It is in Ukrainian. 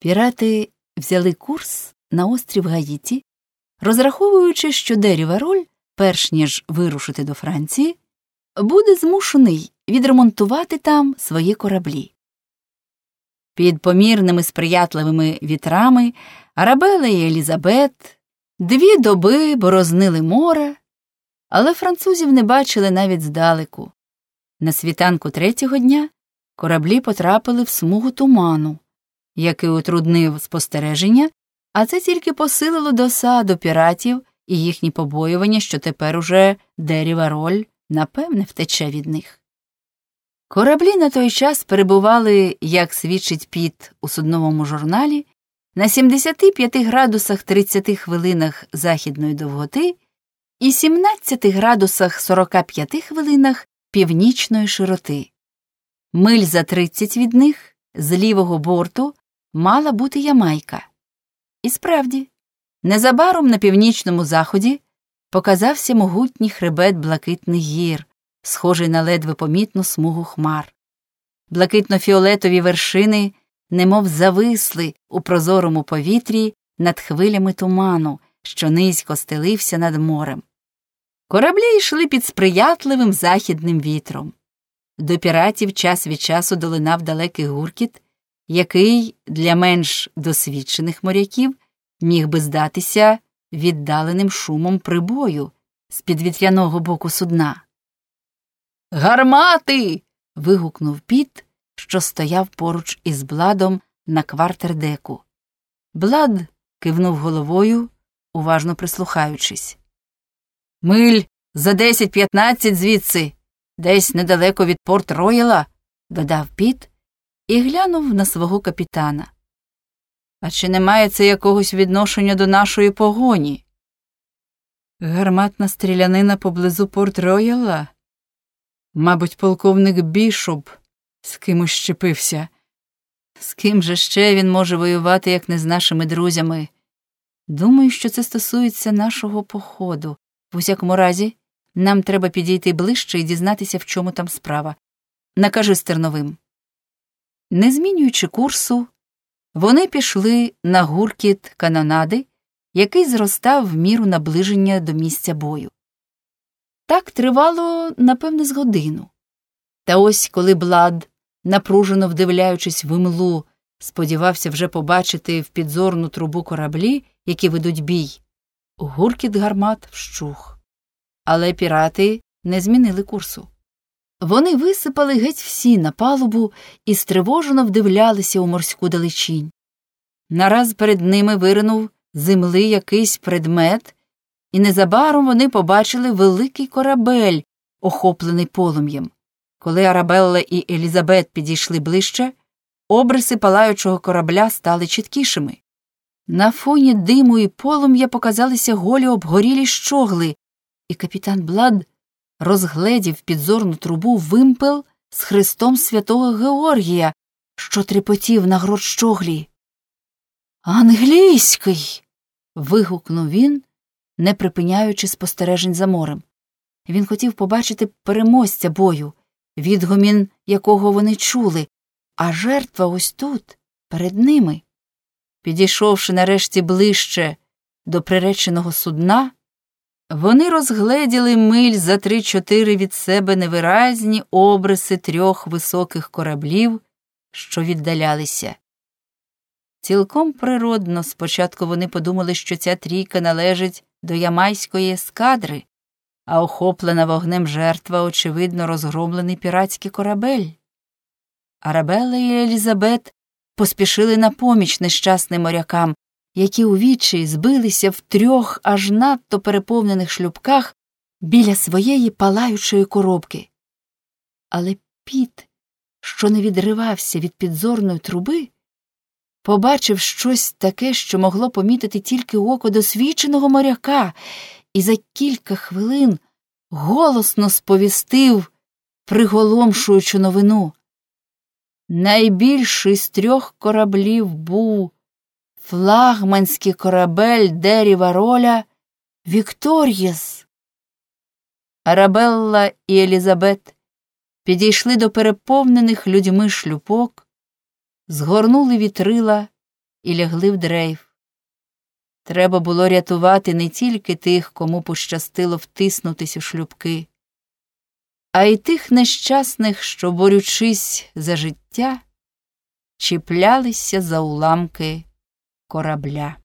Пірати взяли курс на острів Гаїті, розраховуючи, що Дері Вароль, перш ніж вирушити до Франції, буде змушений відремонтувати там свої кораблі. Під помірними сприятливими вітрами Арабела і Елізабет дві доби борознили море, але французів не бачили навіть здалеку. На світанку третього дня кораблі потрапили в смугу туману, який утруднив спостереження, а це тільки посилило досаду піратів і їхні побоювання, що тепер уже Деріва роль напевне втече від них. Кораблі на той час перебували, як свідчить піт у судновому журналі, на 75 градусах 30 хвилинах західної довготи і 17 градусах 45 хвилинах північної широти. Миль за 30 від них з лівого борту мала бути Ямайка. І справді, незабаром на північному заході показався могутній хребет блакитних гір, схожий на ледве помітну смугу хмар. Блакитно-фіолетові вершини немов зависли у прозорому повітрі над хвилями туману, що низько стелився над морем. Кораблі йшли під сприятливим західним вітром. До піратів час від часу долинав далекий гуркіт, який для менш досвідчених моряків міг би здатися віддаленим шумом прибою з підвітряного боку судна. Гармати. вигукнув піт, що стояв поруч із бладом на квартердеку. Блад кивнув головою, уважно прислухаючись. Миль за десять п'ятнадцять звідси, десь недалеко від Порт-Рояла, додав Пітт і глянув на свого капітана. А чи не має це якогось відношення до нашої погоні? Гарматна стрілянина поблизу Порт-Рояла? Мабуть, полковник Бішоп з кимось щепився. З ким же ще він може воювати, як не з нашими друзями? Думаю, що це стосується нашого походу. В усякому разі, нам треба підійти ближче і дізнатися, в чому там справа. Накажи стерновим. Не змінюючи курсу, вони пішли на гуркіт канонади, який зростав в міру наближення до місця бою. Так тривало, напевне, з годину. Та ось коли Блад, напружено вдивляючись в імлу, сподівався вже побачити в підзорну трубу кораблі, які ведуть бій, гуркіт гармат вщух. Але пірати не змінили курсу. Вони висипали геть всі на палубу і стривожено вдивлялися у морську далечінь. Нараз перед ними виринув земли якийсь предмет, і незабаром вони побачили великий корабель, охоплений полум'ям. Коли Арабелла і Елізабет підійшли ближче, обриси палаючого корабля стали чіткішими. На фоні диму і полум'я показалися голі обгорілі щогли, і капітан Блад розгледів підзорну трубу вимпел з хрестом святого Георгія, що трепотів на грот щоглі. Англійський. вигукнув він, не припиняючи спостережень за морем. Він хотів побачити переможця бою, відгомін якого вони чули, а жертва ось тут, перед ними. Підійшовши нарешті ближче до приреченого судна, вони розгледіли миль за три-чотири від себе невиразні обриси трьох високих кораблів, що віддалялися. Цілком природно спочатку вони подумали, що ця трійка належить до ямайської ескадри, а охоплена вогнем жертва, очевидно, розгромлений піратський корабель. Арабелла і Елізабет поспішили на поміч нещасним морякам, які у відчаї збилися в трьох аж надто переповнених шлюбках біля своєї палаючої коробки. Але піт, що не відривався від підзорної труби, побачив щось таке, що могло помітити тільки око досвідченого моряка, і за кілька хвилин голосно сповістив приголомшуючу новину. Найбільший з трьох кораблів був флагманський корабель Деріва роля Вікторієс. Арабелла і Елізабет підійшли до переповнених людьми шлюпок, згорнули вітрила і лягли в дрейф. Треба було рятувати не тільки тих, кому пощастило втиснутись у шлюбки, а й тих нещасних, що, борючись за життя, чіплялися за уламки корабля.